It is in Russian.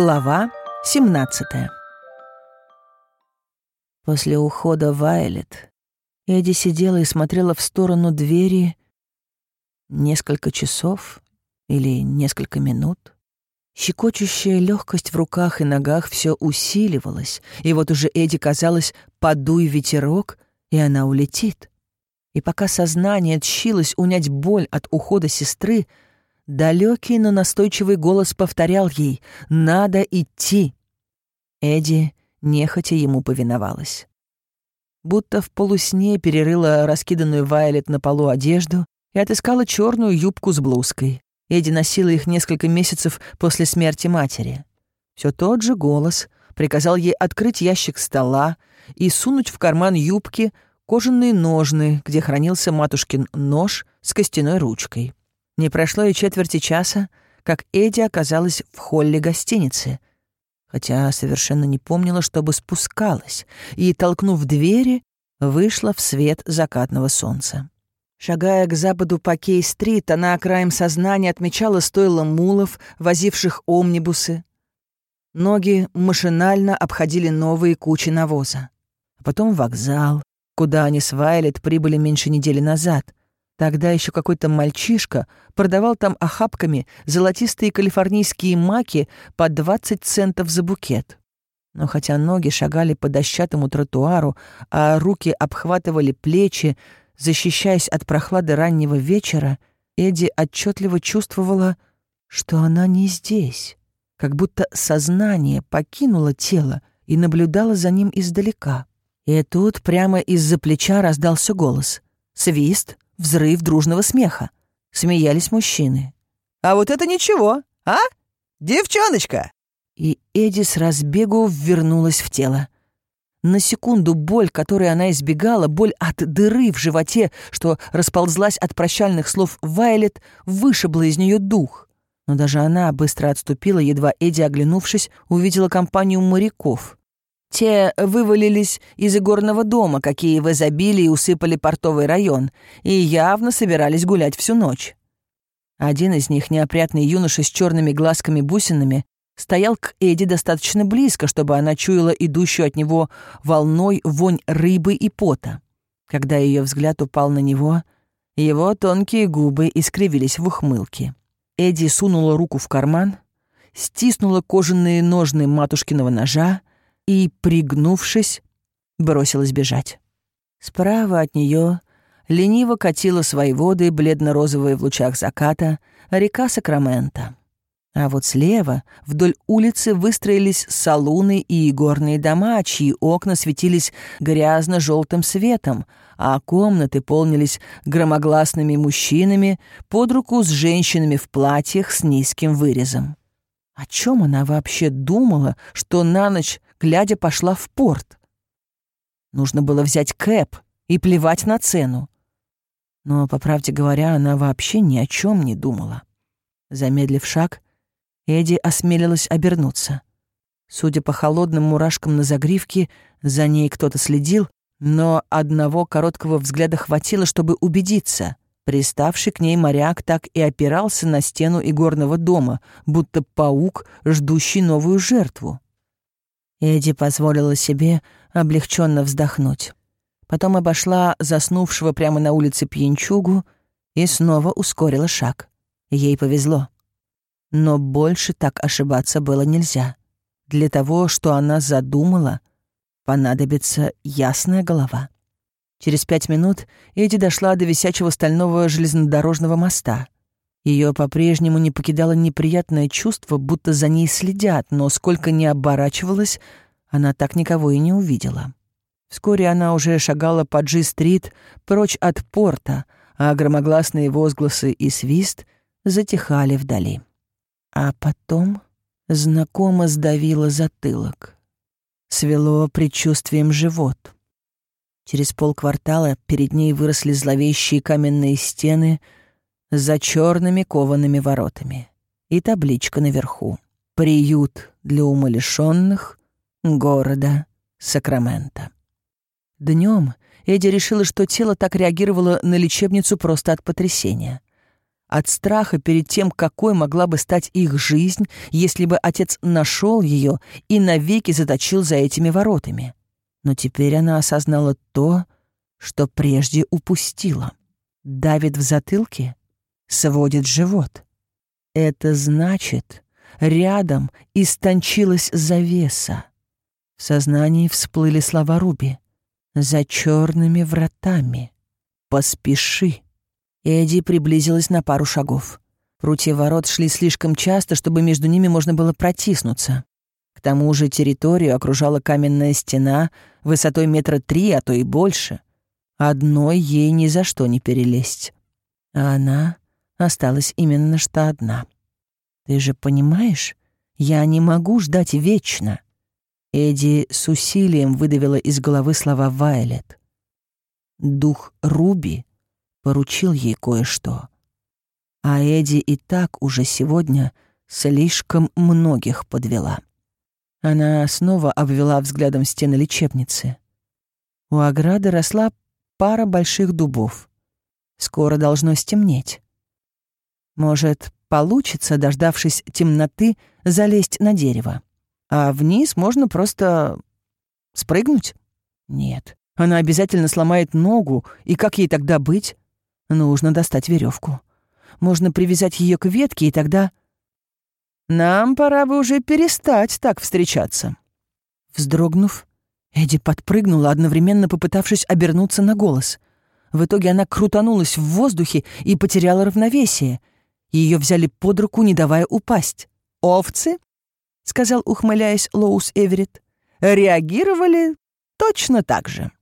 Глава 17 После ухода Вайлет Эдди сидела и смотрела в сторону двери несколько часов или несколько минут. Щекочущая легкость в руках и ногах все усиливалась, и вот уже Эдди казалось, подуй ветерок, и она улетит. И пока сознание тщилось унять боль от ухода сестры, далекий, но настойчивый голос повторял ей «Надо идти». Эдди нехотя ему повиновалась будто в полусне перерыла раскиданную Вайлет на полу одежду и отыскала черную юбку с блузкой. Эдди носила их несколько месяцев после смерти матери. Все тот же голос приказал ей открыть ящик стола и сунуть в карман юбки кожаные ножны, где хранился матушкин нож с костяной ручкой. Не прошло и четверти часа, как Эдди оказалась в холле гостиницы, хотя совершенно не помнила, чтобы спускалась, и, толкнув двери, вышла в свет закатного солнца. Шагая к западу по Кей-стрит, она краем сознания отмечала стойла мулов, возивших омнибусы. Ноги машинально обходили новые кучи навоза. А потом вокзал, куда они с Вайлет прибыли меньше недели назад, Тогда еще какой-то мальчишка продавал там охапками золотистые калифорнийские маки по 20 центов за букет. Но хотя ноги шагали по дощатому тротуару, а руки обхватывали плечи, защищаясь от прохлады раннего вечера, Эдди отчетливо чувствовала, что она не здесь, как будто сознание покинуло тело и наблюдало за ним издалека. И тут прямо из-за плеча раздался голос. Свист — Взрыв дружного смеха. Смеялись мужчины. «А вот это ничего, а? Девчоночка!» И Эдди с разбегу вернулась в тело. На секунду боль, которой она избегала, боль от дыры в животе, что расползлась от прощальных слов Вайлет, вышибла из нее дух. Но даже она быстро отступила, едва Эдди, оглянувшись, увидела компанию моряков. Те вывалились из игорного дома, какие в изобилии усыпали портовый район, и явно собирались гулять всю ночь. Один из них, неопрятный юноша с черными глазками-бусинами, стоял к Эдди достаточно близко, чтобы она чуяла идущую от него волной вонь рыбы и пота. Когда ее взгляд упал на него, его тонкие губы искривились в ухмылке. Эдди сунула руку в карман, стиснула кожаные ножны матушкиного ножа, и, пригнувшись, бросилась бежать. Справа от нее лениво катила свои воды, бледно-розовые в лучах заката, река Сакраменто. А вот слева, вдоль улицы, выстроились салуны и горные дома, чьи окна светились грязно-желтым светом, а комнаты полнились громогласными мужчинами под руку с женщинами в платьях с низким вырезом. О чем она вообще думала, что на ночь глядя, пошла в порт. Нужно было взять кэп и плевать на цену. Но, по правде говоря, она вообще ни о чем не думала. Замедлив шаг, Эдди осмелилась обернуться. Судя по холодным мурашкам на загривке, за ней кто-то следил, но одного короткого взгляда хватило, чтобы убедиться. Приставший к ней моряк так и опирался на стену игорного дома, будто паук, ждущий новую жертву. Эдди позволила себе облегченно вздохнуть. Потом обошла заснувшего прямо на улице пьянчугу и снова ускорила шаг. Ей повезло. Но больше так ошибаться было нельзя. Для того, что она задумала, понадобится ясная голова. Через пять минут Эдди дошла до висячего стального железнодорожного моста — ее по-прежнему не покидало неприятное чувство, будто за ней следят, но сколько ни оборачивалась, она так никого и не увидела. Вскоре она уже шагала по Джи-стрит прочь от порта, а громогласные возгласы и свист затихали вдали. А потом знакомо сдавило затылок. Свело предчувствием живот. Через полквартала перед ней выросли зловещие каменные стены — за черными коваными воротами. И табличка наверху. «Приют для умалишенных города Сакраменто». Днем Эдди решила, что тело так реагировало на лечебницу просто от потрясения. от страха перед тем, какой могла бы стать их жизнь, если бы отец нашел ее и навеки заточил за этими воротами. Но теперь она осознала то, что прежде упустила. Давит в затылке, сводит живот. Это значит, рядом истончилась завеса. В сознании всплыли слова Руби. «За черными вратами. Поспеши». Эдди приблизилась на пару шагов. Прутья ворот шли слишком часто, чтобы между ними можно было протиснуться. К тому же территорию окружала каменная стена высотой метра три, а то и больше. Одной ей ни за что не перелезть. А она осталась именно что одна. «Ты же понимаешь, я не могу ждать вечно». Эдди с усилием выдавила из головы слова Вайлет. Дух Руби поручил ей кое-что. А Эдди и так уже сегодня слишком многих подвела. Она снова обвела взглядом стены лечебницы. У ограды росла пара больших дубов. Скоро должно стемнеть. Может, получится, дождавшись темноты, залезть на дерево. А вниз можно просто спрыгнуть? Нет, она обязательно сломает ногу, и как ей тогда быть? Нужно достать веревку. Можно привязать ее к ветке, и тогда... Нам пора бы уже перестать так встречаться. Вздрогнув, Эдди подпрыгнула, одновременно попытавшись обернуться на голос. В итоге она крутанулась в воздухе и потеряла равновесие. Ее взяли под руку, не давая упасть. «Овцы?» — сказал, ухмыляясь Лоус Эверетт. «Реагировали точно так же».